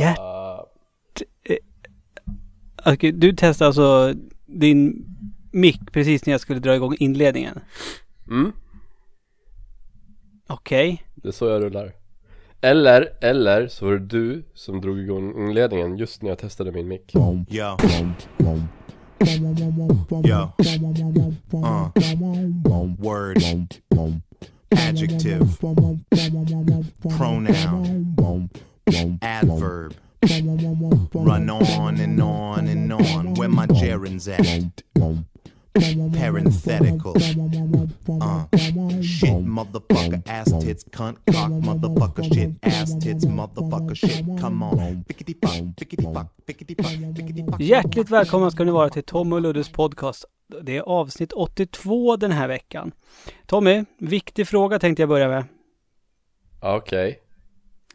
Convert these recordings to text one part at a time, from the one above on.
Hjärt... eh, Okej, du testade alltså din mick precis när jag skulle dra igång inledningen. Mm, Okej. det är så jag rullar Eller, eller så var det du som drog igång inledningen just när jag testade min mick. Yo. Uh. Word. Adjective. Pronoun. Adverb. Run on and on and on. Where my gerunds at? Parenthetical. Uh. Shit, motherfucker, ass tits, cunt, cock, motherfucker, shit, ass tits, motherfucker, shit. Come on. Fuck, fuck, fuck, fuck. Hjärtligt välkomna ska ni vara till Tom och Luddes podcast. Det är avsnitt 82 den här veckan. Tommy, viktig fråga tänkte jag börja med. Okej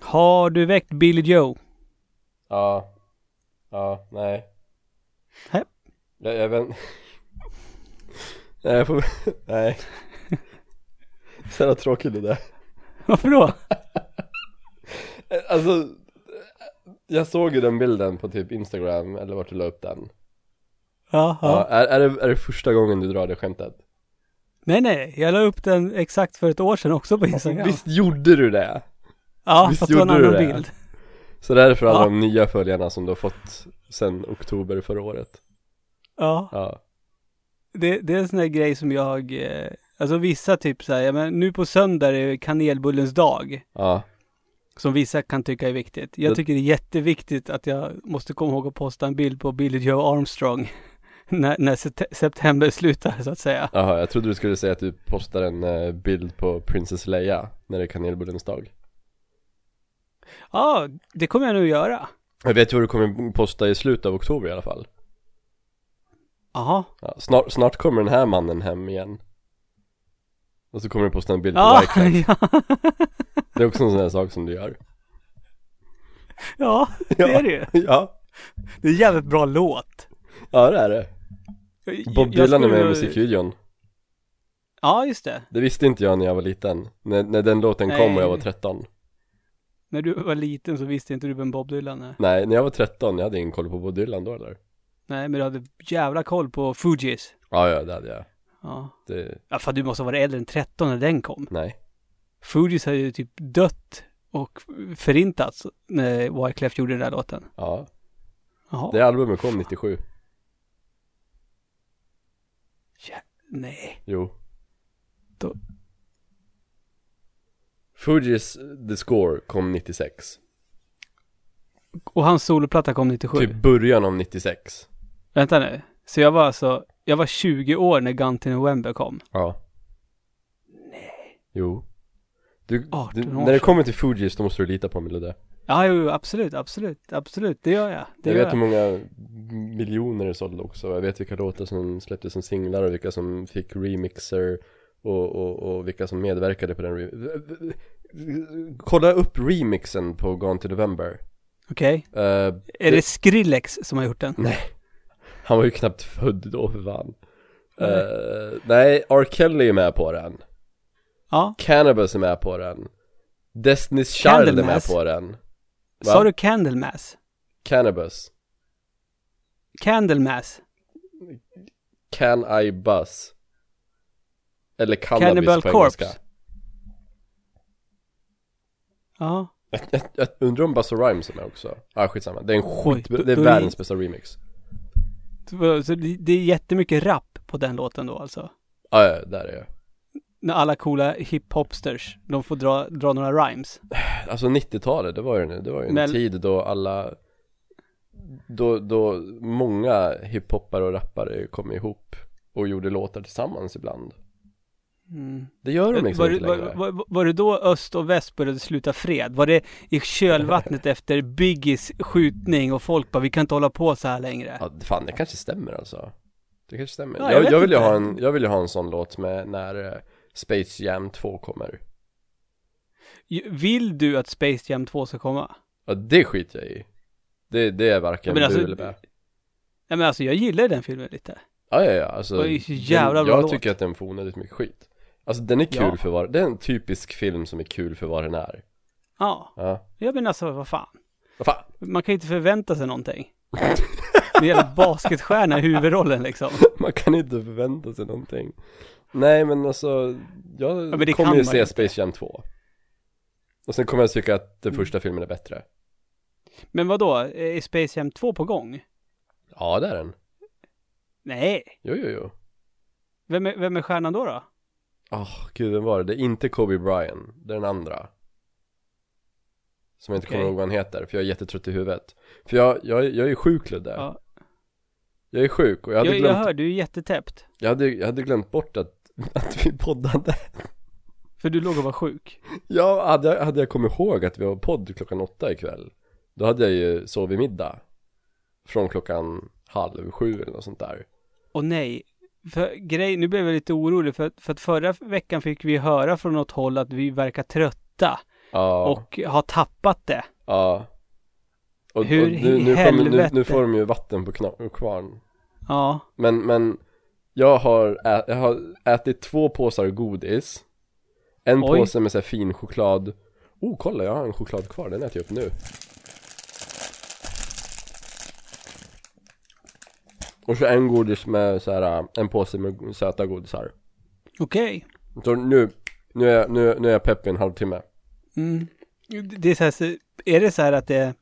Har du väckt Billy Joe? Ja Ja, nej Hä? Jag, jag vet Nej, jag får, nej Så jävla tråkigt det där Varför då? Alltså Jag såg ju den bilden på typ Instagram eller vart du la upp den Ja, Ja, ja. är, är, det, är det första gången du drar det skämtet? Nej, nej. Jag la upp den exakt för ett år sedan också på Instagram. Visst gjorde du det? Ja, visst fast det var en annan det? bild. Så det här är för alla Ja. de nya följarna som du har fått sen oktober förra året Ja, Ja, det, det är en sån där grej som jag, eh, alltså vissa typ så här, ja, men nu på söndag är det kanelbullens dag. ja, Som vissa kan tycka är viktigt. Jag Det- tycker det är jätteviktigt att jag måste komma ihåg att posta en bild på Billy Joe Armstrong. när, när sep- september slutar så att säga. jaha jag trodde du skulle säga att du postar en eh, bild på Princess Leia när det är kanelbullens dag Ja, det kommer jag nog göra. Jag vet ju vad du kommer posta i slutet av oktober i alla fall Jaha. ja, snart, snart kommer den här mannen hem igen Och så kommer du posta en bild på Ja, Wyclef ja. Det är också en sån här sak som du gör ja, det är det ju. Ja, Det är en jävligt bra låt. ja det är det Bob Dylan är med i musikvideon Ja, just det. Det visste inte jag när jag var liten När, när den låten kom och jag var Nej. 13 När du var liten så visste inte du vem Bob Dylan är. Nej, när jag var 13, jag hade ingen koll på Bob Dylan då eller? Nej, men du hade jävla koll på Fugees. Ja, ja det hade jag Ja. det, Ja, för du måste ha varit äldre än 13 när den kom. Nej Fugees hade ju typ dött och förintats när Wyclef gjorde den där låten. Ja, Jaha. det albumet kom 97 Ja, nej. Jo Då- Fugees The Score kom 96 Och hans soloplatta kom 97. Typ början av 96 Vänta nu. Så jag var alltså, jag var 20 år när Gun to November kom. Ja Nej Jo du, 18 du, När det kommer till Fugees då måste du lita på mig Ludde Ja, jo, absolut, absolut, absolut. Det gör jag. Det Jag gör vet hur många miljoner det sålde också Jag vet vilka låtar som släpptes som singlar och vilka som fick remixer och, och, och vilka som medverkade på den re- Kolla upp remixen på Gone to November Okej. Eh, Är det Skrillex som har gjort den? Nej Han var ju knappt född då för fan Nej. Eh, Nej, R. Kelly är med på den Ja. Cannabis är med på den Destiny's Child är med på den Va? Sa du Candlemass? Cannabis Candlemass? Can I buzz? Eller cannabis Cannibal på Corpse? engelska Ja. jag, jag, jag undrar om Buzzer Rhymes är med också Ja, ah, skitsamma Det är en Oj, skit, då- det är då är världens bästa remix Så det det är jättemycket rap på den låten då alltså? Ja, ja, där är jag När alla coola hiphopsters, de får dra, dra några rhymes. Alltså 90-talet, det var ju, en- det var ju en Men- tid då alla då, då många hiphoppare och rappare kom ihop och gjorde låtar tillsammans ibland Mm. Det gör de liksom var, inte längre var, var, var det då öst och väst började sluta fred? Var det i kölvattnet efter Biggies skjutning och folk bara, vi kan inte hålla på så här längre? Ja, fan det kanske stämmer alltså Det kanske stämmer Ja, jag jag, jag, vill ju ha en, jag vill ju ha en sån låt med när eh, Space Jam 2 kommer Vill du att Space Jam 2 ska komma? Ja det skiter jag i Det, det är varken Men alltså- du eller bä Nej men alltså jag gillar den filmen lite. Ja ja ja, alltså Det var ju så jävla bra Jag låt. tycker att den får onödigt mycket skit Alltså den är kul Ja. för vad, det är en typisk film som är kul för vad den är Ja, Ja, jag menar alltså vad fan. Vad fan? Man kan ju inte förvänta sig någonting. Det gäller basketstjärna i huvudrollen liksom. Man kan inte förvänta sig någonting. Nej men alltså, jag men det kommer ju se inte. Space Jam 2. Och sen kommer jag tycka att den första filmen är bättre. Men vad då? Är Space Jam 2 på gång? Ja det är den. Nej. Jo jo jo. Vem är, vem är stjärnan då då? Åh gud, vem var det? Det är inte Kobe Bryant, det är den andra. Som jag inte Okej. kommer ihåg vad han heter, för jag är jättetrött i huvudet. För jag, jag, jag är sjuk Ludde. Ja. Jag är sjuk och jag hade Jag, jag glömt, hör, du är jättetäppt. jag hade, jag hade glömt bort att, att vi poddade. För du låg och var sjuk. Ja, hade jag, hade jag kommit ihåg att vi har podd klockan åtta ikväll Då hade jag ju sovit middag Från klockan halv sju eller något sånt där Och nej. För grej, nu blev jag lite orolig för, för att förra veckan fick vi höra från något håll att vi verkar trötta Ja, och har tappat det. ja och, Hur och nu, nu, kommer, nu, nu får de ju vatten på kvarn Ja. Men, men jag har, ä, jag har ätit två påsar godis En Oj. påse med så här fin choklad Oh kolla jag har en choklad kvar, den äter jag upp nu Och så en godis med så här, en påse med söta godisar Okej. Så nu, nu är nu, nu är jag pepp i en halvtimme Mm. Det är så här, är det så här att det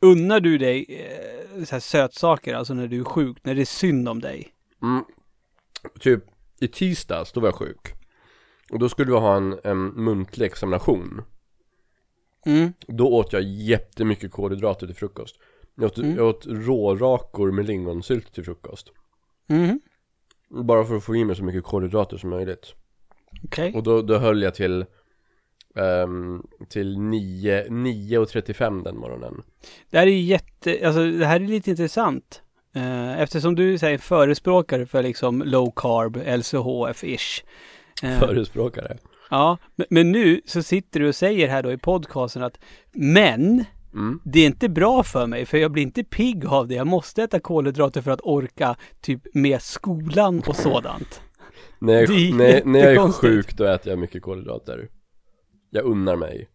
unnar du dig eh, så här sötsaker, alltså när du är sjuk, när det är synd om dig? mm. Typ i tisdags, då var jag sjuk Och då skulle vi ha en, en muntlig examination Mm. Då åt jag jättemycket kolhydrater till frukost Jag åt, Mm. jag åt rårakor med lingonsylt till frukost Mm. Bara för att få i mig så mycket kolhydrater som möjligt Okej. Och då, då höll jag till ehm, Till 9, 9.35 den morgonen Det här är jätte, alltså det här är lite intressant. Eh, eftersom du säger förespråkare för liksom low carb, LCHF-ish. Eh, Förespråkare ja, men, men nu så sitter du och säger här då i podcasten att men mm. det är inte bra för mig för jag blir inte pigg av det. Jag måste äta kolhydrater för att orka typ med skolan och sådant. När jag, Det är när, när jag är sjuk då äter jag mycket kolhydrater Jag unnar mig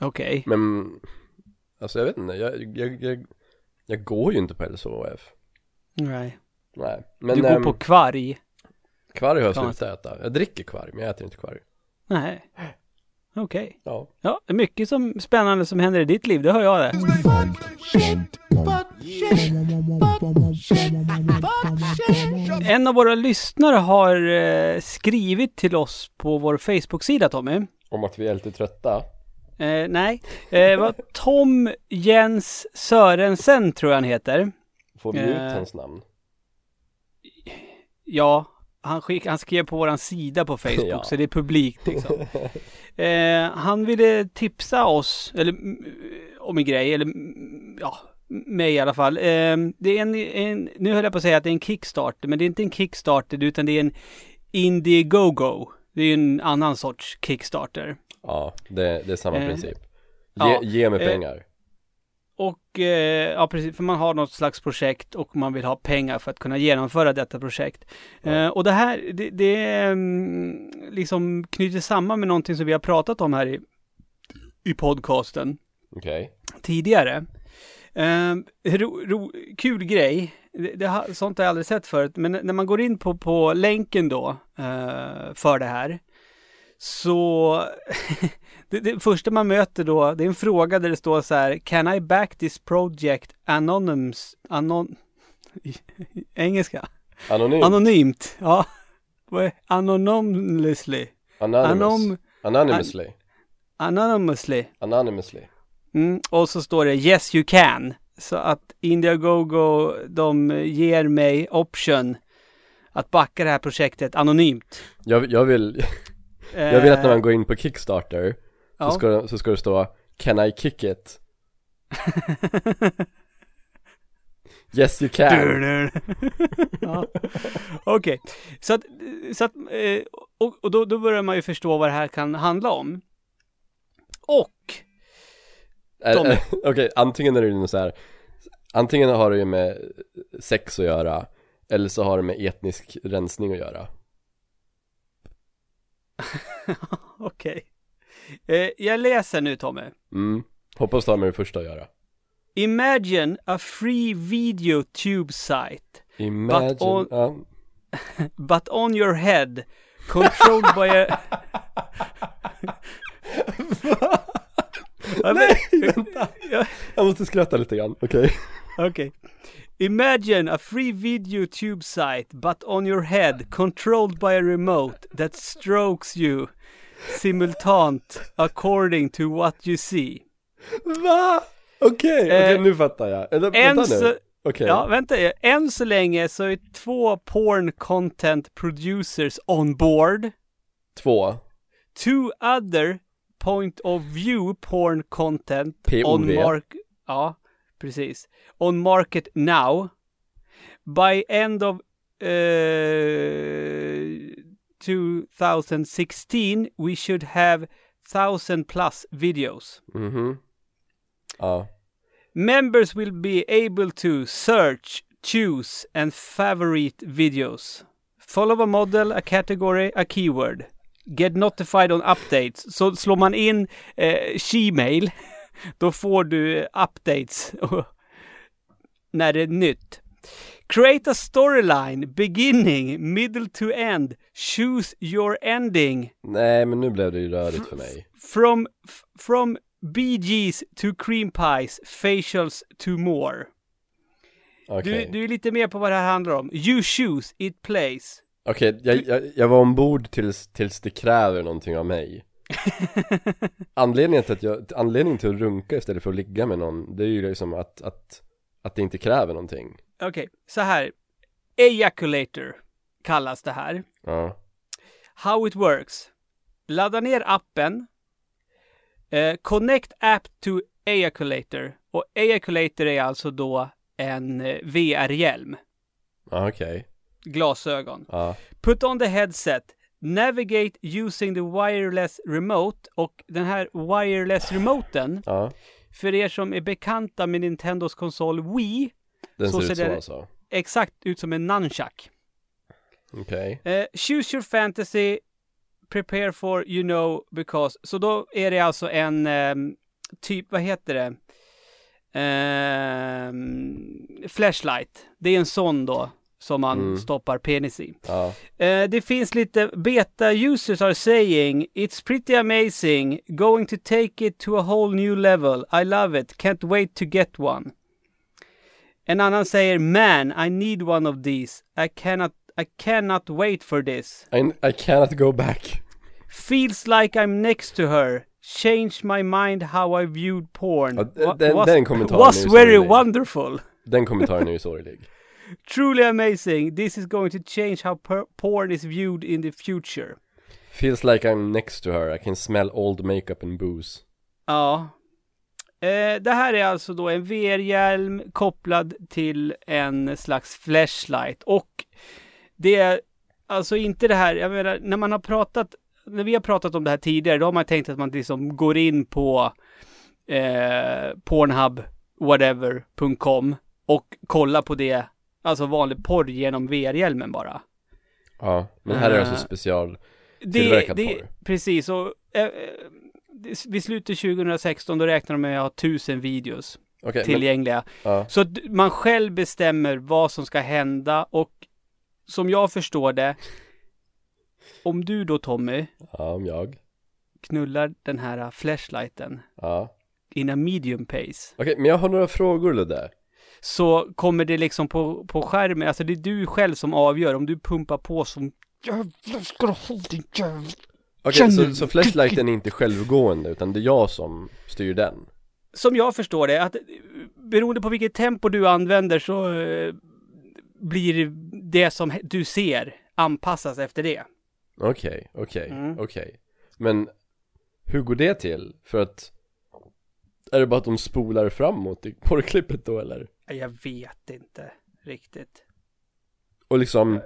Okej. Men Alltså jag vet inte, jag, jag, jag, jag går ju inte på LCHF Nej. Nej Men Du går ehm, på kvarg. kvarg har jag slutat äta Jag dricker kvarg men jag äter inte kvarg Nej. Okej. Ja Ja, det är mycket som, spännande som händer i ditt liv, det hör jag det. En av våra lyssnare har eh, skrivit till oss på vår Facebook-sida Tommy. Om att vi är lite trötta Eh, nej, eh, vad Tom Jens Sörensen tror jag han heter. Får vi ut Eh. hans namn? Ja, han, skick, han skrev på våran sida på Facebook Ja. så det är publikt liksom. eh, han ville tipsa oss, eller om en grej, eller ja, mig i alla fall. Eh, det är en, en, nu höll jag på att säga att det är en Kickstarter, men det är inte en Kickstarter utan det är en Indiegogo. Det är en annan sorts Kickstarter. Ja, det, det är samma Eh, princip Ge, ja, ge mig eh, pengar Och eh, ja, precis, för man har något slags projekt och man vill ha pengar för att kunna genomföra detta projekt. Ja. Eh, och det här, det, det mm, liksom knyter samman med någonting som vi har pratat om här i, i podcasten Okej tidigare. Eh, ro, ro, kul grej, det, det, har- sånt har jag aldrig sett förut, men när man går in på, på länken då eh, för det här så det, det första man möter då, det är en fråga där det står så här Can I back this project anonymous, anon, engelska? Anonym Anonymt, ja. Anonymously. Anonymous Anom, Anonymously anonymously. Anonymously Mm, och så står det Yes you can. Så att Indiegogo, de ger mig option att backa det här projektet anonymt. jag, jag vill, jag vill att när man går in på Kickstarter ja. så, ska, så ska det stå Can I kick it? Yes you can ja. Okej, så att, så att eh, och, och då, då börjar man ju förstå vad det här kan handla om. Och, Okej, antingen är det ju så här Antingen har det ju med sex att göra Eller så har det med etnisk rensning att göra okej. Eh, jag läser nu Tommy. Mm, Hoppas du har med det första att göra. Imagine a free video tube site, Imagine, on- ja. but on your head, controlled by a... Ja, Nej, vänta. Ja. Jag måste skratta lite grann, okej. Okay. Imagine a free video tube site, but on your head, controlled by a remote that strokes you simultant according to what you see. Va? Okej, okej Eh, nu fattar jag. Eller, än vänta så- nu. Okej. Ja, vänta. Än så länge så är två porn content producers on board. Två. Two other point of view porn content POV. on mark... Ja, precis. On market now. By end of uh, 2016 we should have thousand plus videos. Mhm. Ja. Members will be able to search, choose and favorite videos. Follow a model, a category, a keyword. Get notified on updates. Så slår man in eh, Gmail, då får du updates när det är nytt. Create a storyline, beginning, middle to end. Choose your ending. Nej, men nu blev det ju rörigt för mig. From, from BGs to cream pies, facials to more. Okej. Du, du är lite mer på vad det här handlar om. You choose, it plays. Okej, jag, jag, jag var ombord tills, tills det kräver någonting av mig. anledningen, till att jag, anledningen till att runka istället för att ligga med någon, det är ju liksom att, att, att det inte kräver någonting. Okej, så här. Ejaculator kallas det här. Ja. How it works. Ladda ner appen. Eh, connect app to Ejaculator. Och Ejaculator är alltså då en eh, VR-hjälm. Okej. Glasögon. Ja. Put on the headset. Navigate using the wireless remote. Och den här wireless remoten, Ja. för er som är bekanta med Nintendos konsol Wii, Den Så ser ut så det- alltså. exakt ut som en nunchuck. Okej. Eh, choose your fantasy, prepare for you know because. Så då är det alltså en ehm, typ, vad heter det? Ehm, flashlight. Det är en sån då som man Mm. stoppar penis i. Ja. Eh, det finns lite beta users are saying it's pretty amazing, going to take it to a whole new level. I love it, can't wait to get one. En annan säger man, I need one of these. I cannot, I cannot wait for this. I, I cannot go back. Feels like I'm next to her. Change my mind how I viewed porn. Ja, den- was, den kommentaren was very wonderful. Den kommentaren är ju sorglig. Truly amazing. This is going to change how porn is viewed in the future. Feels like I'm next to her, I can smell old makeup and booze. Ja. Eh, det här är alltså då en VR-hjälm kopplad till en slags flashlight. Och det är alltså inte det här, jag menar, när man har pratat, när vi har pratat om det här tidigare, då har man tänkt att man liksom går in på eh, Pornhub, whatever.com och kollar på det, alltså vanlig porr genom VR-hjälmen bara. Ja, men här är det alltså Eh, special Det, det, porr. precis, och eh, eh, vid slutet 2016 då räknar de med att ha tusen videos men, tillgängliga. ja, Så att man själv bestämmer vad som ska hända och som jag förstår det, om du då Tommy ja, om jag knullar den här flashlighten Ja in a medium pace, Okej, men jag har några frågor Ludde så kommer det liksom på, på skärmen, alltså det är du själv som avgör om du pumpar på som Jävlar ska du ha din jävla... Okej, Känner så, så flashlighten är inte självgående utan det är jag som styr den? Som jag förstår det, att eh, beroende på vilket tempo du använder så eh, blir det som du ser anpassas efter det. Okej, okej, Mm. okej Men hur går det till? För att Är det bara att de spolar framåt i porrklippet då eller? Jag vet inte riktigt. Och liksom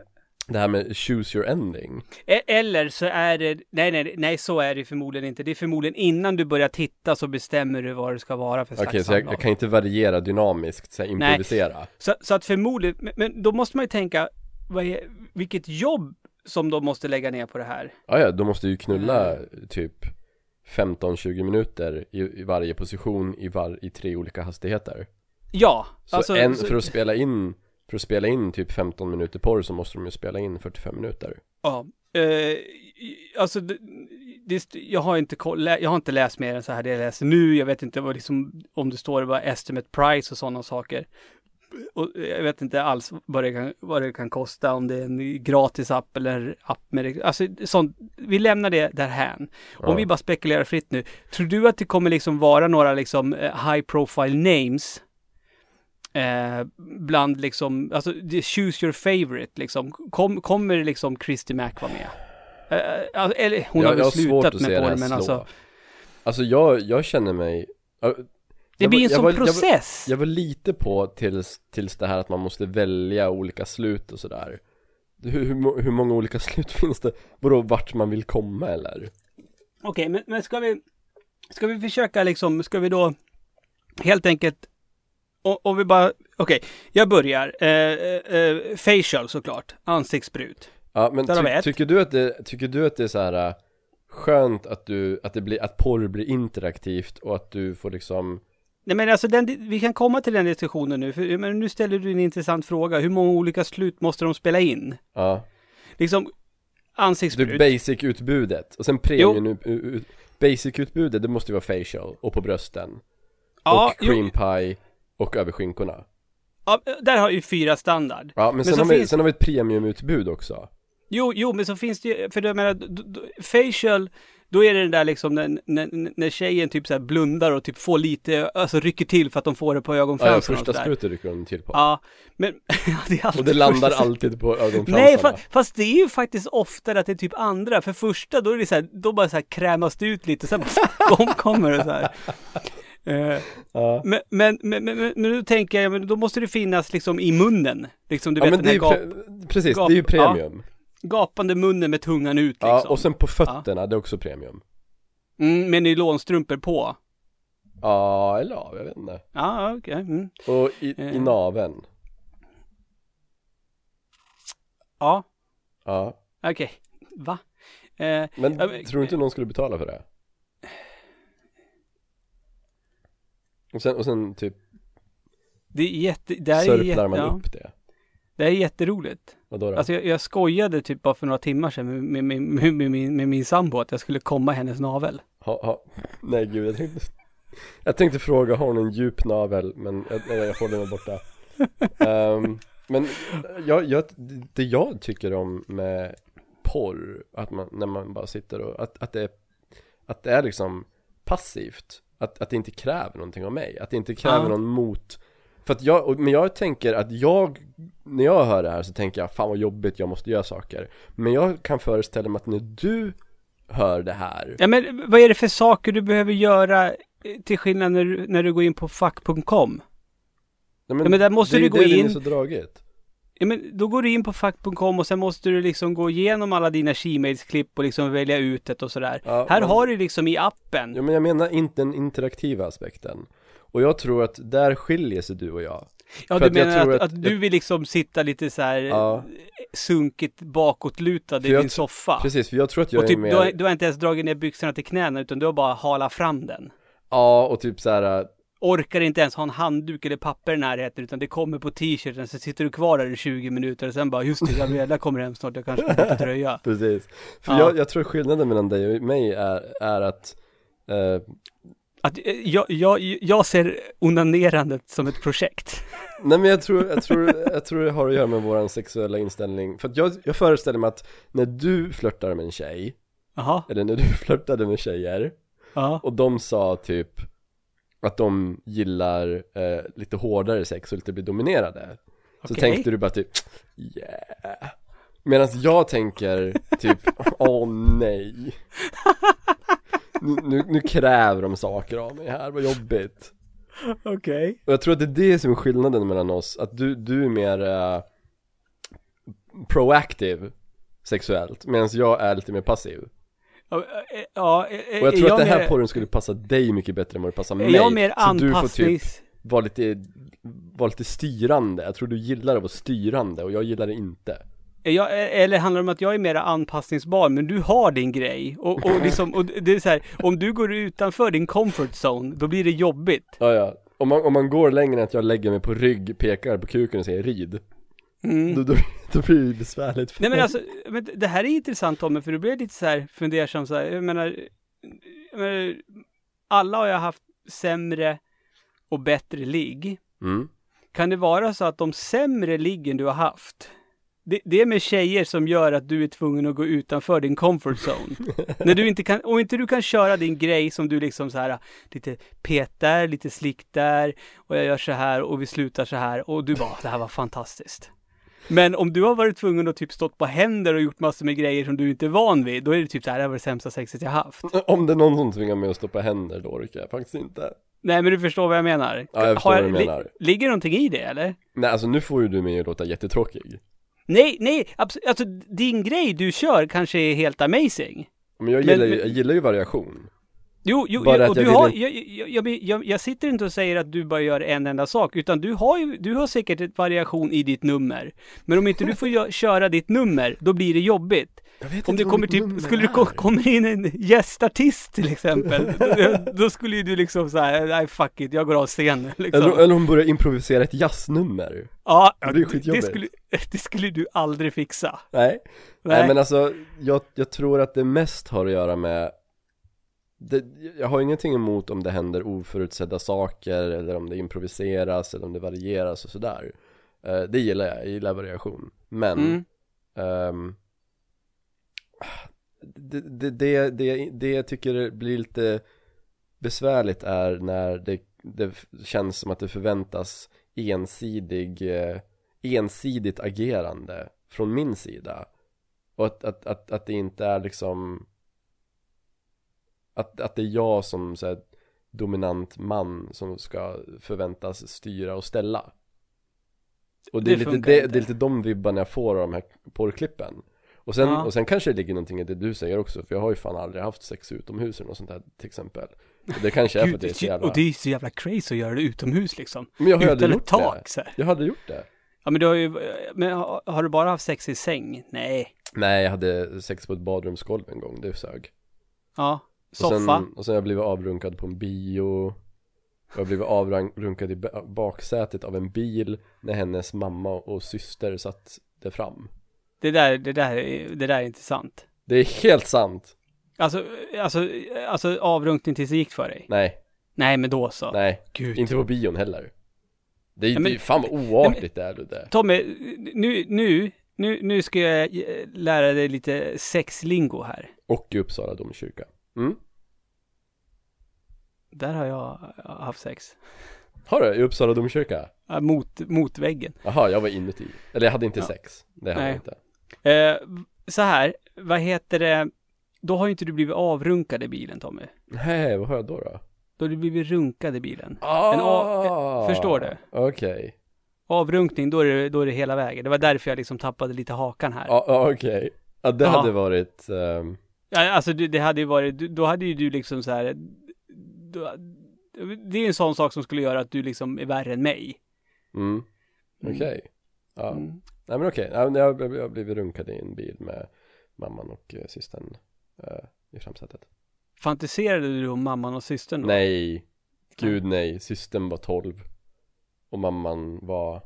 det här med choose your ending E- Eller så är det, nej, nej, nej, så är det förmodligen inte. Det är förmodligen innan du börjar titta så bestämmer du vad det ska vara för slags Okej, så jag, jag kan inte variera dynamiskt, så här, improvisera Så, så att förmodligen, men, men då måste man ju tänka, vad är, vilket jobb som de måste lägga ner på det här. Ja, ja, de måste ju knulla Mm. typ 15-20 minuter i, i varje position i, var, i tre olika hastigheter Ja, Så alltså, en, så- för att spela in För att spela in typ 15 minuter porr så måste de ju spela in 45 minuter Ja, eh, alltså det, det, jag, har inte, koll- jag har inte läst mer än så här det jag läser nu. Jag vet inte vad liksom, om det står bara estimate price och sådana saker. Och jag vet inte alls vad det, kan, vad det kan kosta, om det är en gratis app eller app med, alltså sånt, vi lämnar det därhän. Om Ja. vi bara spekulerar fritt nu, tror du att det kommer liksom vara några liksom eh, high profile names Eh, bland liksom, alltså choose your favorite liksom. Kom, kommer liksom Christy Mac vara med? Eh, alltså, eller hon Jag- har väl slutat med här men slå. alltså. Alltså jag, jag känner mig Det blir en sån var- jag var- process. Jag var lite på tills, tills det här att man måste välja olika slut och sådär hur, hur, hur många olika slut finns det? Vadå vart man vill komma eller? Okej, men, men ska vi, ska vi försöka liksom, ska vi då helt enkelt, och, och vi bara, okej, jag börjar. Eh, eh, eh, facial såklart, ansiktsbrut. Ja men ty, tycker du att det, tycker du att det är så här äh, skönt att du, att det blir, att porr blir interaktivt och att du får liksom Nej men alltså den, vi kan komma till den diskussionen nu, för men nu ställer du en intressant fråga. Hur många olika slut måste de spela in? Ja, Liksom, du ansiktsbrut. basic-utbudet och sen premium Basic-utbudet det måste ju vara facial och på brösten ja, Och cream pie och över skinkorna Ja, där har ju fyra standard. Ja men, sen, så har vi, finns- sen har vi ett premiumutbud också Jo, jo, men så finns det ju, för jag menar, facial, då är det den där liksom när, när, när tjejen typ så blundar och typ får lite, alltså rycker till för att de får det på Ja, ja ögonfransarna och första sprutor rycker de till på Ja, men ja, det är alltid Och det landar första- alltid på ögonfransarna Nej, fa fast det är ju faktiskt oftare att det är typ andra. För första, då är det så här, då bara så här krämas det ut lite, sen kom, kommer det så här. Eh, ja. men, men, men, men, nu tänker jag, men då måste det finnas liksom i munnen. Liksom, du ja vet men det är gap, pre- precis, gap- det är ju premium gapande munnen med tungan ut liksom. Ja, och sen på fötterna, det är också premium Mm, med nylonstrumpor på. Ja, eller ja, jag vet inte Ja, okej. Mm. Och i, i Eh. naveln Ja, Ja, okej. Va? Eh, men Ja, men- tror du inte någon skulle betala för det? Och sen, och sen typ det är jätte, det här är jätte, man ja, upp det det är jätteroligt. Vadå då? Alltså jag, jag skojade typ bara för några timmar sedan med, med, med, med, min, med min sambo att jag skulle komma i hennes navel. ha, ha. Nej gud, jag tänkte Jag tänkte fråga, har hon en djup navel? Men jag, jag håller mig borta Ehm, Men jag, jag, det jag tycker om med porr, att man, när man bara sitter och, att, att det är, att det är liksom passivt att, att det inte kräver någonting av mig, att det inte kräver Ja. någon mot För att jag, men jag tänker att jag, när jag hör det här så tänker jag fan vad jobbigt, jag måste göra saker Men jag kan föreställa mig att när du hör det här Ja men vad är det för saker du behöver göra eh, till skillnad när, du- när du går in på fack.com? Nej, Ja, men där måste det du gå det in. är så dragigt Ja men då går du in på fack.com och sen måste du liksom gå igenom alla dina Gmails-klipp och liksom välja ut ett och sådär. Ja, Här men- har du liksom i appen. Ja men jag menar inte den interaktiva aspekten Och jag tror att där skiljer sig du och jag Ja, för du menar tror att, att- att, du vill liksom sitta lite så här Ja. sunkigt bakåtlutad i din soffa. Precis, för jag tror att jag och typ, är mer du, har, du har inte ens dragit ner byxorna till knäna utan du har bara halat fram den. Ja, och typ så här. Orkar inte ens ha en handduk eller papper i närheten utan det kommer på t-shirten så sitter du kvar där i 20 minuter och sen bara just det, Gabriella kommer hem snart, jag kanske ska byta tröja. Precis För Ja. jag, jag tror skillnaden mellan dig och mig är, är att eh, Att, eh, jag, jag, jag ser onanerandet som ett projekt. Nej men jag tror, jag tror, jag tror det har att göra med våran sexuella inställning. För att jag, jag föreställer mig att när du flörtar med en tjej Jaha, Eller när du flörtade med tjejer ja. Och de sa typ Att de gillar eh, lite hårdare sex och lite blir dominerade Så tänkte du bara typ Yeah. Medan jag tänker typ Åh nej nu, nu, kräver de saker av mig här, vad jobbigt. Okej. Och jag tror att det är det som är skillnaden mellan oss Att du, du är mer eh, Proactive Sexuellt, medan jag är lite mer passiv. Ja, eh, ja, eh, Och jag tror att det här mer- porren skulle passa dig mycket bättre än vad det passar mig jag mer Så du får typ anpassnings... vara lite, vara lite styrande. Jag tror du gillar att vara styrande och jag gillar det inte Jag, eller handlar det om att jag är mer anpassningsbar, men du har din grej? Och, och, liksom, och det är så här, om du går utanför din comfort zone, då blir det jobbigt. Ja, ja. Om man, om man går längre än att jag lägger mig på rygg, pekar på kuken och säger rid. Mm. Då, då, då blir det besvärligt för Nej men alltså, men det här är intressant Tommy, för du blir lite så här fundersam så här, jag menar, jag menar, alla har ju haft sämre och bättre ligg. Mm. Kan det vara så att de sämre liggen du har haft, det, det är med tjejer som gör att du är tvungen att gå utanför din comfort zone. När du inte kan, om inte du kan köra din grej som du liksom så här lite petar, lite slick där och jag gör så här och vi slutar så här och du bara, det här var fantastiskt. Men om du har varit tvungen att typ stått på händer och gjort massor med grejer som du inte är van vid, då är det typ så här, det här var det sämsta sexet jag haft. Om det är någon som tvingar mig att stoppa händer, då orkar jag faktiskt inte. Nej men du förstår vad jag menar. Ja, jag förstår Har vad du menar. Ligger någonting i det eller? Nej, alltså nu får ju du mig att låta jättetråkig. Nej, nej, abs- alltså din grej du kör kanske är helt amazing. Men jag Men- gillar, ju, men- jag gillar ju variation. Jo, jo, Bara jo och jag du har, jag, jag, jag, sitter inte och säger att du bara gör en enda sak, utan du har ju, du har säkert ett variation i ditt nummer. Men om inte du får köra ditt nummer, då blir det jobbigt. Om det kommer typ, skulle det är. ko- kommer in en gästartist till exempel, då, då skulle ju du liksom säga nej fuck it, jag går av scenen liksom. Eller, eller om börjar improvisera ett jazznummer. ja, det blir det, skulle, det skulle du aldrig fixa. Nej. Nej. Nej men alltså, jag, jag tror att det mest har att göra med det, Jag har ingenting emot om det händer oförutsedda saker eller om det improviseras eller om det varieras och sådär Eh, Det gillar jag, jag gillar variation Men Mm. ehm, det, det, det, det, det jag tycker blir lite besvärligt är när det, det känns som att det förväntas ensidig, eh, ensidigt agerande från min sida. Och att, att, att, att det inte är liksom att, att det är jag som så här, dominant man som ska förväntas styra och ställa. Och det, Det är lite, det, det är lite de vibbarna jag får av de här porrklippen och sen, Ja. och sen kanske det ligger någonting i det du säger också För jag har ju fan aldrig haft sex utomhus eller något sånt där till exempel Och det kanske är för att det är så jävla och det är så jävla crazy att göra det utomhus liksom. Men jag aldrig Utan gjort tak det så här. Jag hade gjort det Ja men du har ju, men har, har du bara haft sex i säng? Nej. Nej jag hade sex på ett badrumsgolv en gång, det sög Ja. Och Soffa. sen, och sen jag blivit avrunkad på en bio och jag har blivit avrunkad i ba- baksätet av en bil när hennes mamma och syster satt det fram Det där, det där, är- det där är inte sant. Det är helt sant! Alltså, alltså, alltså avrunkning tills det gick för dig? Nej, Nej men då så. nej, Gud. inte på bion heller Det är, Ja, men- det är fan vad oartigt det är Ludde Tommy, nu, nu, nu, nu ska jag lära dig lite sexlingo här. Och i Uppsala domkyrka mm. Där har jag haft sex. Har du? I Uppsala domkyrka? Ja, Mot, mot väggen. Jaha, jag var inuti Eller jag hade inte Ja. sex Det hade Nej. jag inte Eh, så här, vad heter det? Då har ju inte du blivit avrunkad i bilen Tommy. Nej, vad har jag då då? Då har du blivit runkad i bilen. Ah, En a- förstår du? Okej Avrunkning, då är, det, då är det hela vägen. Det var därför jag liksom tappade lite hakan här. Ja, ah, okej Ja, det hade varit ehm, Ja, alltså det, det hade ju varit, då hade ju du liksom så här. Då, det är en sån sak som skulle göra att du liksom är värre än mig. Mm, Mm. okej Ja, Mm. Nej men okej, men jag, jag har blivit runkad i en bil med mamman och eh, systern eh, i framsätet. Fantiserade du om mamman och systern då? Nej, gud nej, systern var 12 Och mamman var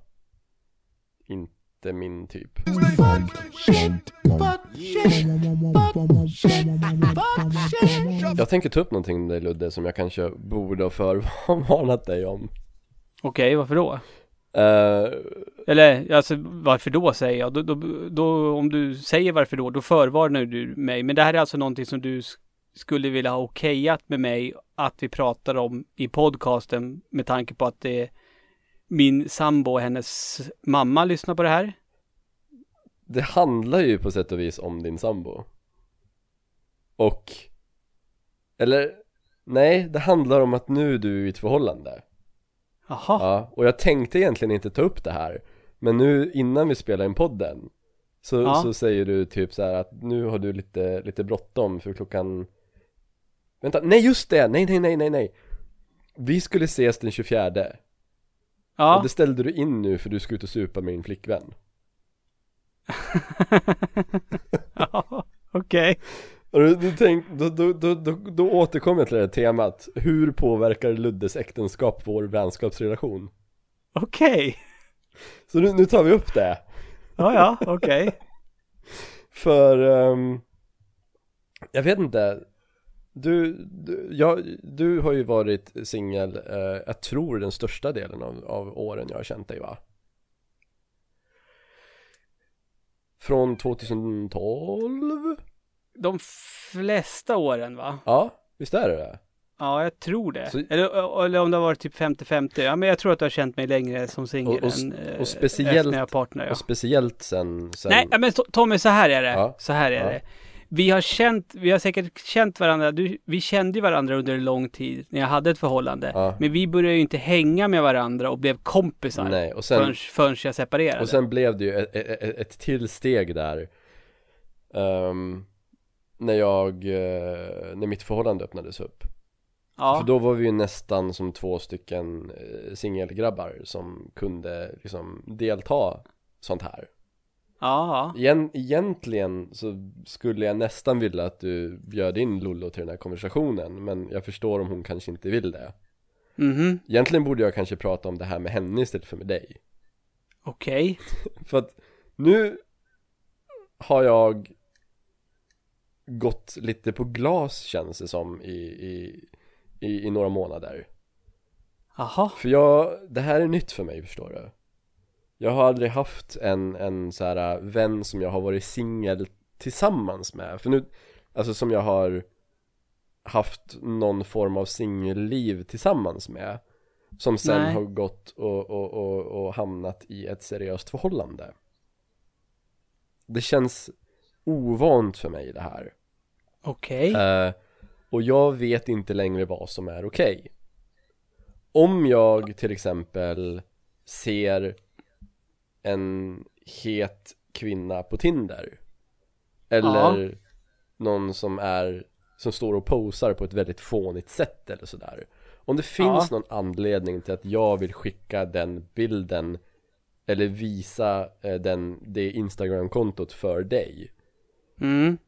inte min typ. Jag tänker ta upp någonting med dig Ludde som jag kanske borde ha förvarnat dig om. Okej, varför då? Eh, Eller alltså varför då säger jag? Då, då, då, om du säger varför då, då förvarnar du mig. Men det här är alltså någonting som du sk- skulle vilja ha okejat med mig att vi pratar om i podcasten med tanke på att det är min sambo och hennes mamma lyssnar på det här. Det handlar ju på sätt och vis om din sambo Och Eller Nej, det handlar om att nu är du i ett förhållande Jaha, Ja, och jag tänkte egentligen inte ta upp det här Men nu innan vi spelar in podden Så, Ja. så säger du typ så här att nu har du lite, lite bråttom för klockan Vänta, nej just det! Nej, nej, nej, nej, nej Vi skulle ses den 24 Och ja, det ställde du in nu för du ska ut och supa med din flickvän ja, okej. Och du, tänk, då, då, då, då, återkommer jag till det här temat Hur påverkar Luddes äktenskap vår vänskapsrelation? Okej. Så nu, nu tar vi upp det Ja, ja, okej. För ehm, Jag vet inte du, du, ja, du har ju varit singel, eh, jag tror den största delen av, av åren jag har känt dig va? Från 2012? De flesta åren va? Ja, visst är det det? Ja, jag tror det. Så- Eller, eller om det har varit typ 50-50. Ja, men jag tror att du har känt mig längre som singel Och- och- än eh, och speciellt- jag partner, ja. Och speciellt sen, sen Nej, men to- Tommy, så här är det. Ja. Så här är Ja. det. Vi har känt, vi har säkert känt varandra, du, vi kände ju varandra under en lång tid när jag hade ett förhållande. Ja. Men vi började ju inte hänga med varandra och blev kompisar Nej, och sen, förrän, förrän jag separerade. och sen blev det ju ett, ett, ett till steg där ehm, När jag, eh, när mitt förhållande öppnades upp ja. För då var vi ju nästan som två stycken eh, singelgrabbar som kunde liksom delta sånt här ja. Egent, Egentligen så skulle jag nästan vilja att du bjöd in Lollo till den här konversationen Men jag förstår om hon kanske inte vill det Mhm, Egentligen borde jag kanske prata om det här med henne istället för med dig okej. För att nu har jag gått lite på glas känns det som i, i, i, i några månader. Jaha. För jag, det här är nytt för mig förstår du. Jag har aldrig haft en, en så här äh, vän som jag har varit singel tillsammans med. För nu, alltså som jag har haft någon form av singelliv tillsammans med Som sen Nej. har gått och, och, och, och hamnat i ett seriöst förhållande. Det känns ovant för mig det här Okej. Eh, och jag vet inte längre vad som är okej Om jag till exempel ser en het kvinna på Tinder Eller någon som är som står och posar på ett väldigt fånigt sätt eller sådär Om det finns Ja. någon anledning till att jag vill skicka den bilden Eller visa eh, den, det Instagram-kontot för dig Mm.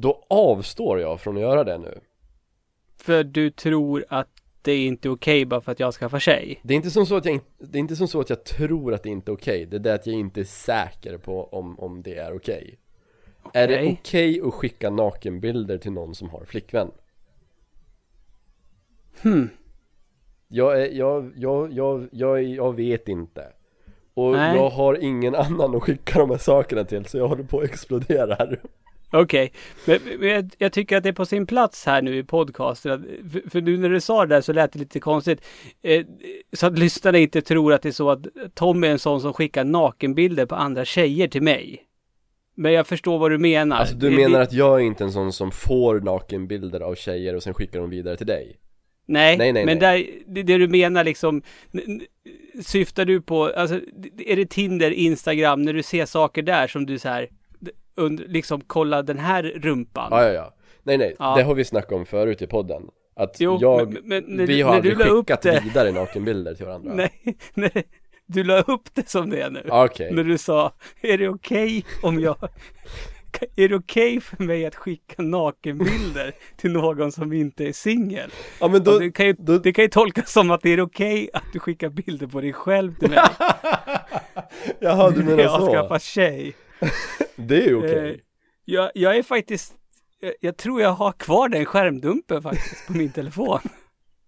Då avstår jag från att göra det nu För du tror att det är inte okej bara för att jag skaffar tjej? Det är inte som så att jag, det är inte som så att jag tror att det inte är okej Det är det att jag inte är säker på om, om det är okej Är det Okej. okej att skicka nakenbilder till någon som har flickvän? Hmm. Jag, är, jag, jag, jag, jag, jag vet inte Och Nej. jag har ingen annan att skicka de här sakerna till så jag håller på att explodera här Okej, men, men jag, jag tycker att det är på sin plats här nu i podcasten. För, för nu när du sa det där så lät det lite konstigt. Eh, så att lyssnarna inte tror att det är så att Tom är en sån som skickar nakenbilder på andra tjejer till mig. Men jag förstår vad du menar. Alltså du menar att jag är inte en sån som får nakenbilder av tjejer och sen skickar dem vidare till dig? Nej, Nej, nej, men nej. Där, det, det du menar liksom, syftar du på, alltså, är det Tinder, Instagram, när du ser saker där som du så här, d- und, liksom kolla den här rumpan? Ja, ja, ja. Nej, nej. Ja. Det har vi snackat om förut i podden. Att Jo, jag, men- men när vi har när aldrig skickat det- vidare nakenbilder till varandra. Nej, nej, du la upp det som det är nu. Ah, Okej. När du sa, är det okej om jag, är det okej för mig att skicka nakenbilder till någon som inte är singel? Ja, men då, det, kan ju, då- det kan ju tolkas som att det är okej att du skickar bilder på dig själv till mig. Jaha, du menar jag har så? skaffat tjej. Det är okej. Eh, jag, jag är faktiskt, jag, jag tror jag har kvar den skärmdumpen faktiskt på min telefon.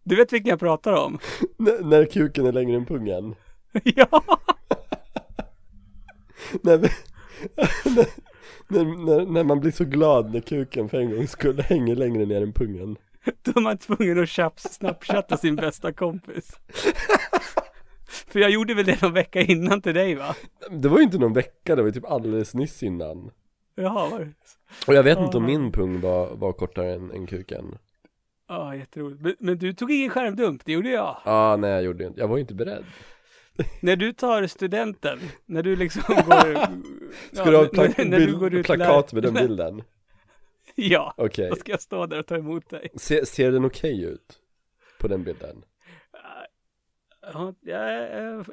Du vet vilken jag pratar om? N- när kuken är längre än pungen. ja! när, vi, när, när, när man blir så glad när kuken för en gångs skull hänger längre ner än pungen. Då är man tvungen att snapchatta sin bästa kompis. För jag gjorde väl det någon vecka innan till dig va? Det var ju inte någon vecka, det var ju typ alldeles nyss innan. Jaha, var det? Och jag vet inte om Ja. min pung var, var kortare än, än kuken. Ja, jätteroligt. Men, men du tog ingen skärmdump, det gjorde jag. Ah, nej jag gjorde inte, jag var ju inte beredd. När du tar studenten, när du liksom går... Ska du ha plak- när, när du bild- plakat med den bilden? Ja, Okej. då ska jag stå där och ta emot dig. Se, ser den okej ut? På den bilden? Ja,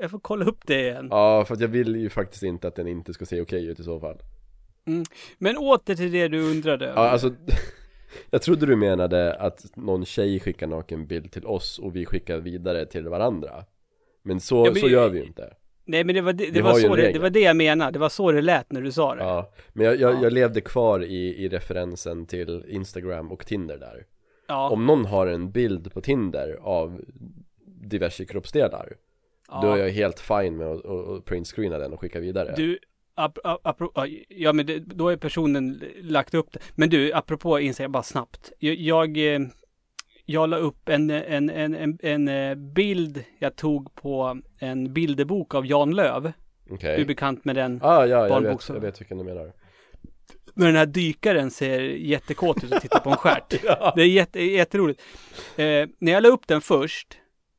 jag, får kolla upp det igen. Ja, för att jag vill ju faktiskt inte att den inte ska se okej ut i så fall. Men åter till det du undrade. Ja, alltså Jag trodde du menade att någon tjej skickar nakenbild till oss och vi skickar vidare till varandra Men så, Ja, men- så gör vi ju inte Nej men det var det, det, var så det, det var det jag menade. Det var så det lät när du sa det. Ja, men jag, jag, Ja. jag levde kvar i, i referensen till Instagram och Tinder där Ja, Om någon har en bild på Tinder av diverse kroppsdelar ja. Då är jag helt fine med att, att, printscreena den och skicka vidare Du, ap, ap, ja, men det, då är personen lagt upp det. Men du, apropå Instagram, bara snabbt. Jag, jag, eh, jag la upp en, en, en, en, en eh, bild jag tog på en bilderbok av Jan Löv. Okej Du är bekant med den. Ah, ja, jag vet, jag vet vilken du menar När den här dykaren ser jättekåt ut och tittar på en stjärt. ja. Det är jätte, jätteroligt. Eh, när jag la upp den först,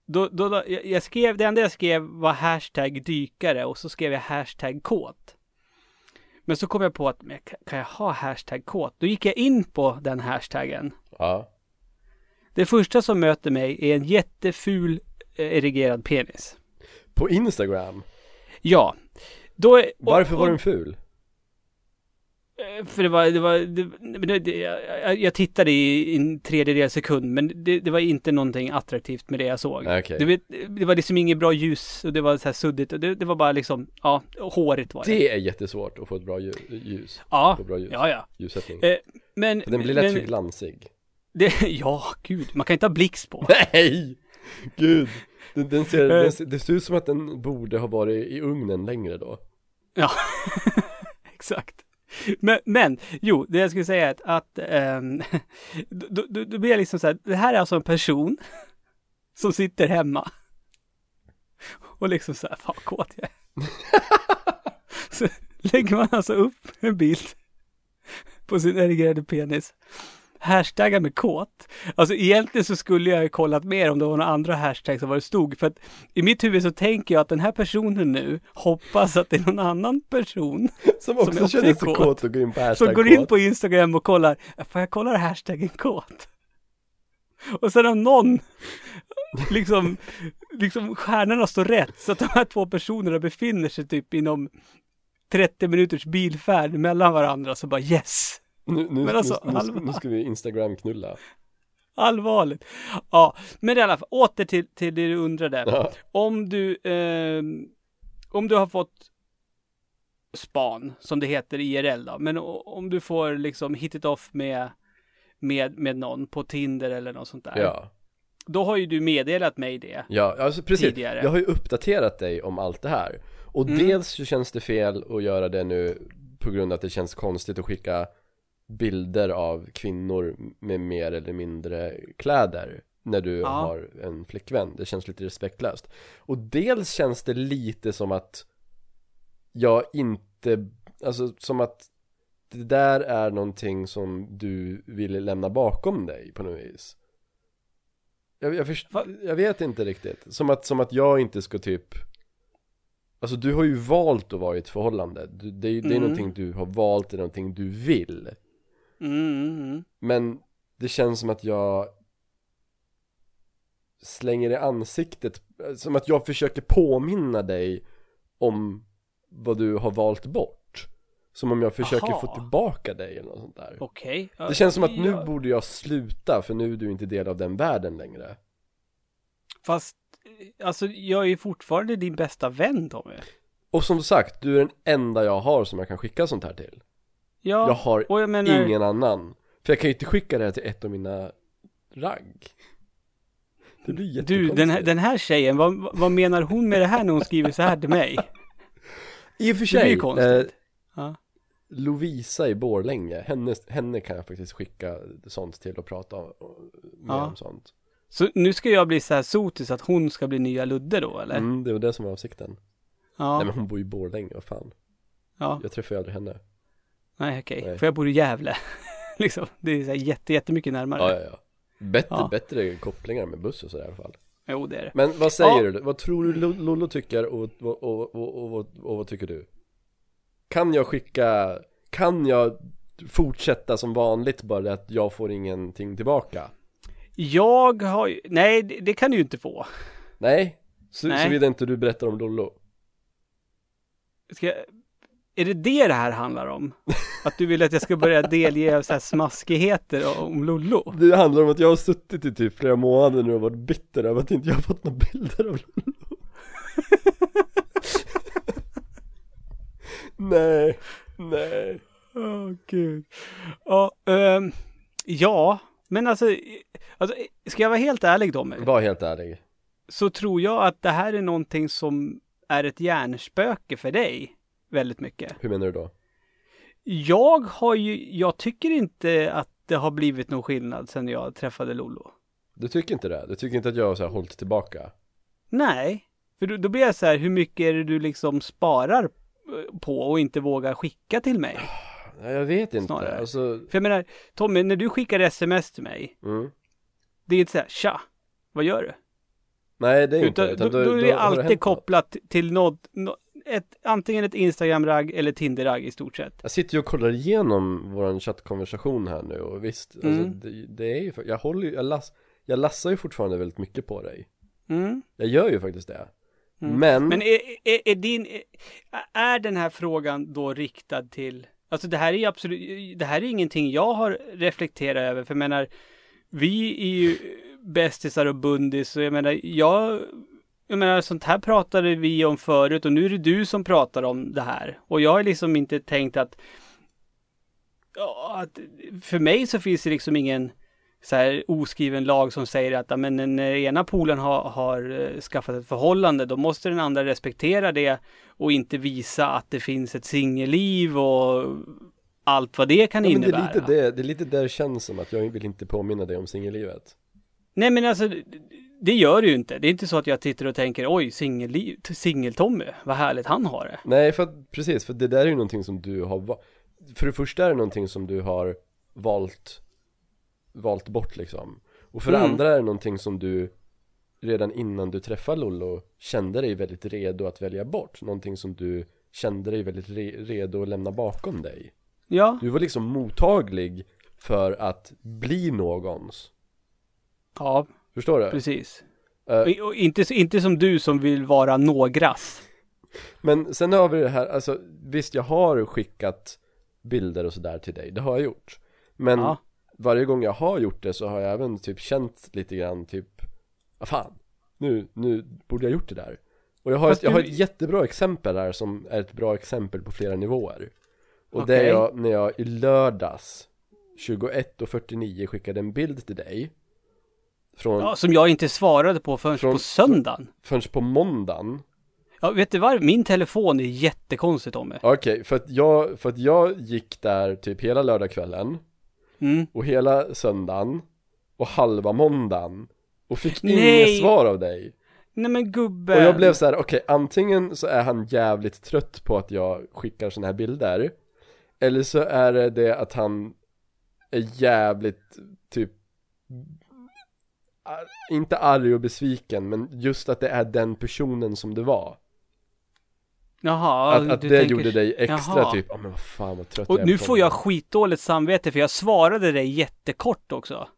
då, då, då, jag skrev, det enda jag skrev var hashtag dykare och så skrev jag hashtag kåt. Men så kom jag på att, men kan- kan jag ha hashtag kåt? Då gick jag in på den hashtaggen. ja Det första som möter mig är en jätteful eh, erigerad penis. På Instagram? Ja. Då, är- och- Varför var och- den ful? Eh, För det var, det var, det, det, det, jag, jag tittade i en tredjedel sekund, men det, det var inte någonting attraktivt med det jag såg. Du vet, det var liksom inget bra ljus och det var så här suddigt och det, det var bara liksom, ja, hårigt var det. Det är jättesvårt att få ett bra ljus, ljus ja, bra ljus, ja, ja. ljussättning Eh, men, Den blir lätt men, för glansig det, ja, gud, man kan inte ha blixt på. Nej! Gud! Den, den ser, Eh. den det ser ut som att den borde ha varit i ugnen längre då Ja, exakt. Men, men, jo, det jag skulle säga är att, att ähm, då, då, då blir jag liksom så här, det här är alltså en person som sitter hemma och liksom så här, fan kåt jag. Så lägger man alltså upp en bild på sin erigerade penis. Hashtaggar med kåt. Alltså egentligen så skulle jag ju kollat mer om det var några andra hashtags som var det stod. För att i mitt huvud så tänker jag att den här personen nu hoppas att det är någon annan person Som också Som också känner sig kåt. och går in på hashtag som går in på Instagram och kollar, får jag kolla hashtaggen kåt? Och sen om någon, liksom, liksom stjärnorna står rätt så att de här två personerna befinner sig typ inom 30 minuters bilfärd mellan varandra så bara yes! Nu, nu, alltså, nu, nu, nu ska vi instagram knulla Allvarligt. Ja, men i alla fall, åter till, till det du undrade. ja. Om du, ehm, om du har fått span, som det heter IRL då, men om du får liksom hit it off med, med, med någon på Tinder eller något sånt där. ja, Då har ju du meddelat mig det. ja, alltså precis Tidigare. Jag har ju uppdaterat dig om allt det här Och Mm. dels så känns det fel att göra det nu På grund av att det känns konstigt att skicka Bilder av kvinnor med mer eller mindre kläder När du Ja. har en flickvän. Det känns lite respektlöst. Och dels känns det lite som att Jag inte Alltså som att Det där är någonting som du vill lämna bakom dig på något vis. Jag, jag, först, jag vet inte riktigt. Som att, som att jag inte ska typ Alltså du har ju valt att vara i ett förhållande. Du, det, är, ju- det är Mm. någonting du har valt, det är någonting du vill Mm, mm, mm. Men det känns som att jag Slänger i ansiktet Som att jag försöker påminna dig Om vad du har valt bort Som om jag försöker Aha. få tillbaka dig eller något sånt där Okej. Det känns som att nu Ja, borde jag sluta för nu är du inte del av den världen längre Fast, alltså jag är ju fortfarande din bästa vän Tommy. Och som sagt, du är den enda jag har som jag kan skicka sånt här till Ja, Jag har jag menar, ingen annan För jag kan ju inte skicka det här till ett av mina ragg Det blir du, den här, den här tjejen, vad, vad menar hon med det här när hon skriver så här till mig? I och för Det blir sig, ju eh, konstigt. Ja. Lovisa i Borlänge, henne, henne kan jag faktiskt skicka sånt till och prata om, med Ja. om sånt Så nu ska jag bli så här sotis att hon ska bli nya Ludde då eller? mm, Det var det som var avsikten Ja, Nej men hon bor i Borlänge, vad fan ja, Jag träffar ju aldrig henne nej okej. Nej. För jag bor i Gävle. liksom, det är så här jätte, jättemycket närmare. Ja, ja, ja Bättre, Ja. bättre kopplingar med buss och så i alla fall Jo, det är det. Men vad säger Ja. du? Vad tror du Lo- Lollo tycker och, och, och, och, och, och, och vad tycker du? Kan jag skicka, kan jag fortsätta som vanligt bara det att jag får ingenting tillbaka? Jag har ju, nej det, det kan du ju inte få. Nej, Så, Nej. såvida inte du berättar om Lollo Ska jag, är det det det här handlar om? Att du vill att jag ska börja delge så här smaskigheter om Lollo? Det handlar om att jag har suttit i typ flera månader nu och varit bitter över att inte jag har fått några bilder av Lollo Nej, nej Åh gud. Ja, ehm, ja, men alltså, alltså, ska jag vara helt ärlig Tommy? Var helt ärlig Så tror jag att det här är någonting som är ett hjärnspöke för dig. Väldigt mycket. Hur menar du då? Jag har ju, jag tycker inte att det har blivit någon skillnad sen jag träffade Lollo. Du tycker inte det? Du tycker inte att jag har så här hållit tillbaka? Nej, för då, då blir jag så här, hur mycket är det du liksom sparar eh, på och inte vågar skicka till mig? Jag vet inte, Snarare. alltså För jag menar, Tommy, när du skickar sms till mig, mm. det är inte så här, tja, vad gör du? Nej det är Utan, inte utan då, då är det alltid hänt något. kopplat till något, nå- ett, antingen ett Instagram-ragg eller Tinder-ragg i stort sett. Jag sitter ju och kollar igenom våran chattkonversation här nu och visst, alltså, Mm. det, det är ju, jag håller ju, jag, lass, jag lassar ju fortfarande väldigt mycket på dig Mm. Jag gör ju faktiskt det Mm. Men, Men är, är, är din, är, den här frågan då riktad till, alltså det här är absolut, det här är ingenting jag har reflekterat över, för jag menar, vi är ju bästisar och bundis, och jag menar, jag, jag menar, sånt här pratade vi om förut och nu är det du som pratar om det här. Och jag har liksom inte tänkt att, ja, att för mig så finns det liksom ingen så här oskriven lag som säger att men när den ena polen har, har eh, skaffat ett förhållande då måste den andra respektera det och inte visa att det finns ett singelliv och allt vad det kan ja, men det innebära. är lite det, det är lite där det känns som att jag vill inte påminna dig om singellivet Nej men alltså det- det gör det ju inte. Det är inte så att jag tittar och tänker oj singel-Tommy, vad härligt han har det. Nej för att, precis, för det där är ju någonting som du har För det första är det någonting som du har valt Valt bort liksom Och för det Mm. andra är det någonting som du Redan innan du träffade Lollo Kände dig väldigt redo att välja bort Någonting som du kände dig väldigt re- redo att lämna bakom dig Ja, Du var liksom mottaglig för att bli någons ja Förstår du? precis. Eh, Och, inte, inte som du som vill vara någras. Men sen har vi det här, alltså visst jag har skickat bilder och sådär till dig, det har jag gjort Men Ja. varje gång jag har gjort det så har jag även typ känt lite grann typ Vad fan, nu, nu borde jag gjort det där Och jag har, Fast ett, jag har du- ett jättebra exempel här som är ett bra exempel på flera nivåer Och det är jag, när jag i lördags 21.49 skickade en bild till dig Från, Ja, som jag inte svarade på förrän Från- på söndagen. förrän på måndagen Ja, vet du vad? Min telefon är jättekonstig Tommy. Okej, för att jag, för att jag gick där typ hela lördagskvällen Mm. och hela söndagen och halva måndagen och fick Nej. inget svar av dig. Nej men gubben. Och jag blev så här: okej antingen så är han jävligt trött på att jag skickar såna här bilder eller så är det att han är jävligt typ inte arg och besviken men just att det är den personen som det var. Jaha, att att det tänker- gjorde dig extra Jaha. typ, ja men vad fan vad trött Och jag är nu på får honom." jag skitdåligt samvete för jag svarade dig jättekort också.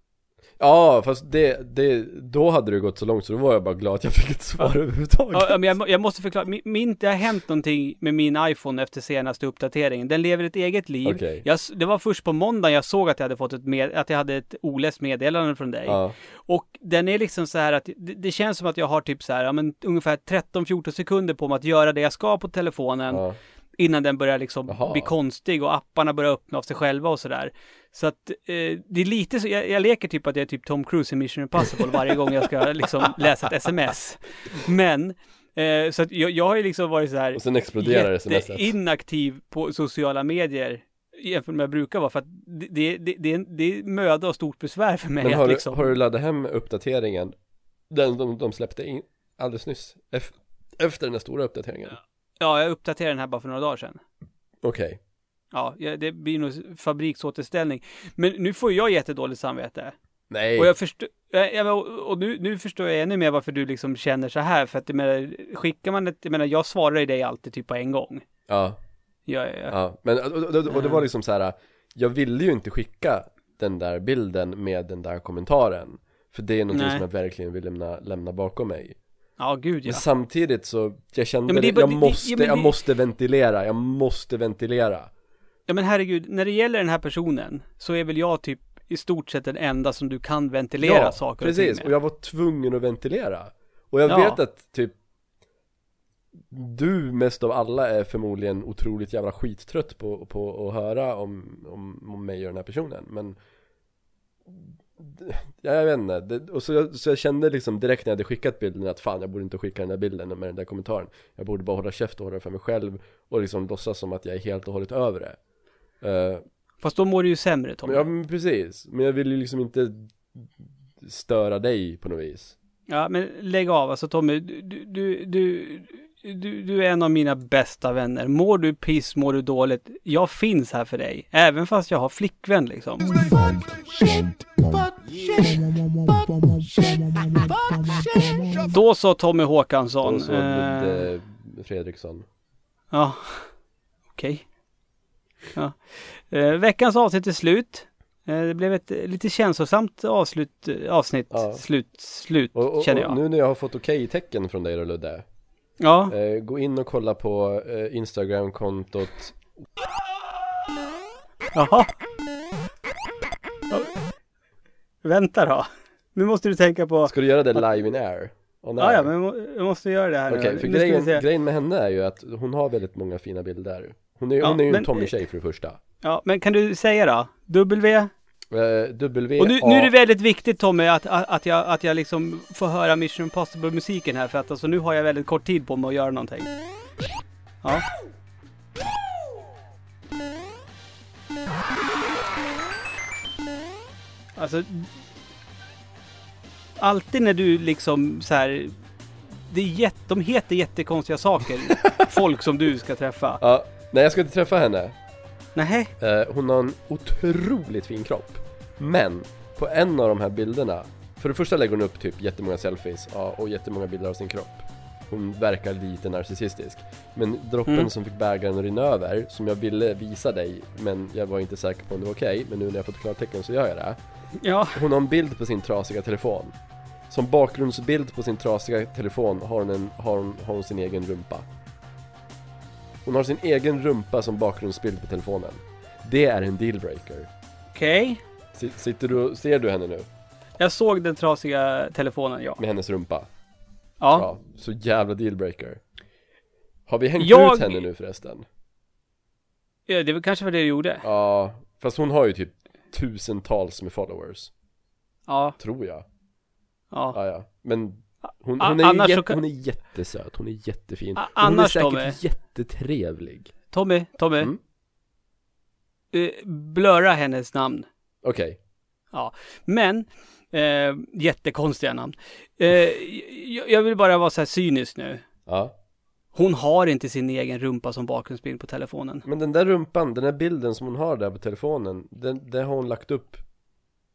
Ja, fast det, det, då hade det gått så långt så då var jag bara glad att jag fick ett svar överhuvudtaget. Ja, men jag, jag måste förklara, min, min, det har hänt någonting med min iPhone efter senaste uppdateringen. Den lever ett eget liv. Okej. Jag, det var först på måndag jag såg att jag hade fått ett med, att jag hade ett oläst meddelande från dig. Ja, Och den är liksom så här att det, det känns som att jag har typ så här, ja men ungefär 13-14 sekunder på mig att göra det jag ska på telefonen ja, innan den börjar liksom bli konstig och apparna börjar öppna av sig själva och sådär. Så att eh, det är lite så, jag, jag leker typ att jag är typ Tom Cruise i Mission Impossible varje gång jag ska liksom läsa ett sms. Men, eh, så att jag, jag har ju liksom varit så här och sen exploderar smset. inaktiv på sociala medier jämfört med vad jag brukar vara för att det, det, det, det, är, det är möda och stort besvär för mig Men att har, liksom... du, har du laddat hem uppdateringen? Den de, de släppte in alldeles nyss, ef- efter den där stora uppdateringen? Ja, jag uppdaterade den här bara för några dagar sedan. Okej, Ja, ja, det blir nog fabriksåterställning. Men nu får jag jättedåligt samvete. nej, Och jag förstår, och nu, nu förstår jag ännu mer varför du liksom känner så här. För att jag menar, skickar man ett, jag menar, jag svarar ju dig alltid typ på en gång. ja, Ja, ja, ja. ja, men och, och, och, och det var liksom så här. jag ville ju inte skicka den där bilden med den där kommentaren För det är någonting Nej. som jag verkligen vill lämna, lämna bakom mig Ja, gud ja. Men samtidigt så, jag Ja, kände men det jag det- måste, ja, det- jag måste ventilera, jag måste ventilera. Ja men herregud, när det gäller den här personen så är väl jag typ i stort sett den enda som du kan ventilera saker och ting precis, och jag var tvungen att ventilera. Och jag Ja. vet att typ du mest av alla är förmodligen otroligt jävla skittrött på, på att höra om, om, om mig och den här personen, men Ja, jag vet inte, det, och så jag, så jag kände liksom direkt när jag hade skickat bilden att fan jag borde inte skicka den där bilden med den där kommentaren. Jag borde bara hålla käft och hålla det för mig själv och liksom låtsas som att jag är helt och hållet över det Eh, Fast då mår du ju sämre Tommy. men, Ja men precis, men jag vill ju liksom inte störa dig på något vis Ja, men lägg av. Alltså Tommy, du, du, du, du, du är en av mina bästa vänner. Mår du piss, mår du dåligt. Jag finns här för dig. Även fast jag har flickvän liksom. Då sa Tommy Håkansson. Och så eh, Ludde Fredriksson Ja, okej. Ja. Eh, veckans avsnitt är slut. Eh, det blev ett lite känslosamt avslut, eh, avsnitt. Ja. Slut, slut och, och, känner och jag. nu när jag har fått okej-tecken från dig då Ludde Ja, eh, Gå in och kolla på eh, Instagram-kontot jaha. Ja. Vänta då. Nu måste du tänka på... Ska du göra det live in air? On Ja, air? ja, men jag må- jag måste göra det här Okej, nu. för Nu grejen, grejen med henne är ju att hon har väldigt många fina bilder Hon är, Ja, hon är ju en Tommy-tjej för det första Ja, men kan du säga då? W? eh, W Och nu, nu är det väldigt viktigt Tommy att, att, att, jag, att jag liksom får höra Mission Impossible musiken här för att alltså nu har jag väldigt kort tid på mig att göra någonting. Ja. Alltså. Alltid när du liksom så här. Det är jätte, de heter jättekonstiga saker. folk som du ska träffa. Ja, nej jag ska inte träffa henne. Nej. Eh, hon har en otroligt fin kropp. Men på en av de här bilderna För det första lägger hon upp typ jättemånga selfies ja, och jättemånga bilder av sin kropp. Hon verkar lite narcissistisk. Men droppen Mm. som fick bägaren att rinna över Som jag ville visa dig Men jag var inte säker på om det var okej Men nu när jag fått klartecken så gör jag det. Ja. Hon har en bild på sin trasiga telefon. Som bakgrundsbild på sin trasiga telefon har hon, en, har hon, har hon sin egen rumpa Hon har sin egen rumpa som bakgrundsbild på telefonen Det är en dealbreaker Okej. Si- Sitter du ser du henne nu? Jag såg den trasiga telefonen, ja. Med hennes rumpa? Ja. så jävla dealbreaker Har vi hängt Jag- ut henne nu förresten? ja. Det var kanske var det du gjorde. Ja, fast hon har ju typ tusentals med followers Ja. Tror jag Ja. Ja, ja. Men hon, hon, är, annars jätte, kan- hon är jättesöt, hon är jättefin A- Och Hon är annars, säkert Tommy. jättetrevlig Tommy, Tommy. Mm. Eh, blöra hennes namn. Okej, Men, eh, jättekonstiga namn. Eh, jag, jag vill bara vara så här cynisk nu. ja Hon har inte sin egen rumpa som bakgrundsbild på telefonen. Men den där rumpan, den där bilden som hon har där på telefonen Den, den har hon lagt upp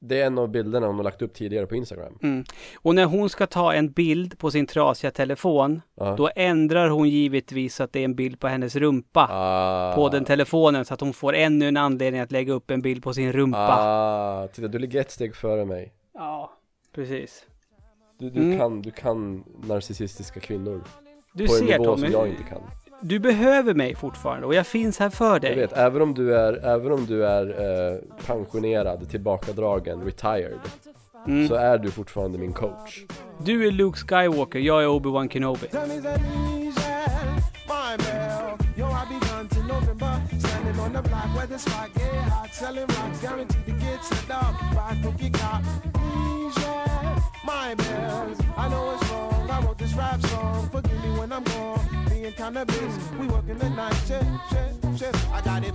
Det är en av bilderna hon har lagt upp tidigare på Instagram Mm. Och när hon ska ta en bild på sin trasiga telefon, ja. då ändrar hon givetvis så att det är en bild på hennes rumpa. ah. På den telefonen så att hon får ännu en anledning att lägga upp en bild på sin rumpa. Ah, titta du ligger ett steg före mig Ja, precis. Du, du, Mm. kan, du kan narcissistiska kvinnor Du På en ser nivå Tommy, som jag inte kan du behöver mig fortfarande och jag finns här för dig. Jag vet, även om du är, även om du är eh, pensionerad, tillbakadragen, retired Mm. Så är du fortfarande min coach. Du är Luke Skywalker, jag är Obi-Wan Kenobi. million kind of. We working the night shift, shift, shift. I got it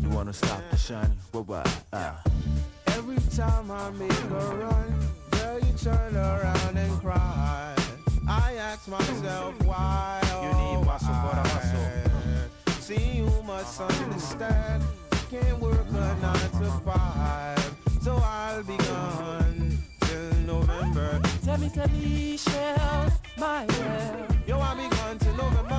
You wanna stop the shining? What? What? Uh. Every time I make a run, girl, you turn around and cry? I ask myself why. You need muscle for the hustle. See, you must understand. Can't work a nine to five, so I'll be gone till November. Tell me, tell me, shell my well. Yo, I'll be gone till November.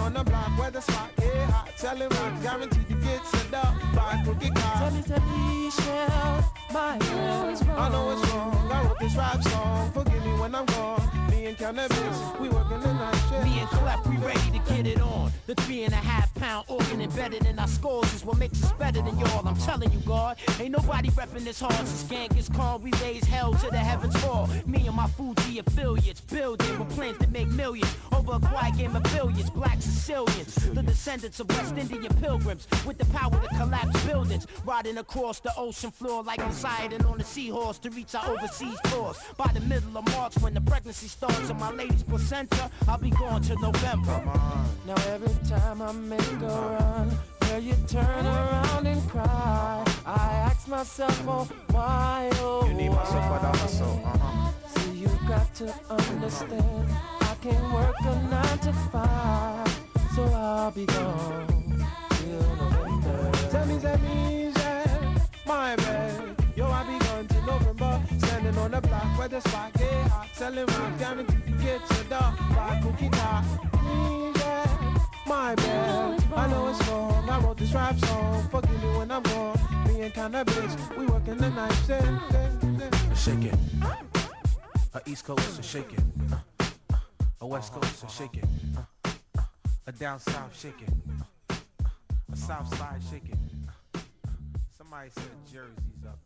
On the block where the spot get hot. Selling rock, guaranteed to get set up by crooked Tell me, tell me, shell my. I know it's wrong. I wrote this rap song. Forgive me when I'm gone. Me and cannabis, we working the night shift. Me and Clef, we ready to get it on. The three and a half pound organ embedded in our skulls is what makes us better than y'all. I'm telling you, God, ain't nobody repping this hard since Genghis Khan. We raise hell to the heavens fall. Me and my Fuji affiliates building with plans to make millions over a quiet game of billions. Black Sicilians, the descendants of West Indian pilgrims with the power to collapse buildings, riding across the ocean floor like Poseidon on a seahorse to reach our overseas tours. By the middle of March, when the pregnancy starts on my lady's placenta, I'll be gone to November. Now every time I make a run, will you turn around and cry? I ask myself, oh, why, oh, You need muscle for the why? hustle. Uh-huh. See, you got to understand, I can't work a nine to five, so I'll be gone till November. Tell me, tell me, yeah, my bad. Yo, I be gone till November. Standing on the block where the spot get hot. Selling rock, guaranteed to get to the by cookie top. Me, yeah, my bad. I know it's wrong. I wrote this rap song. Forgive me when I'm gone. Me and cannabis, we working the night shift. Shake it. A East Coast, so shake it. A West Coast, so shake it. A down south, uh, a south side, uh, somebody said Jersey's up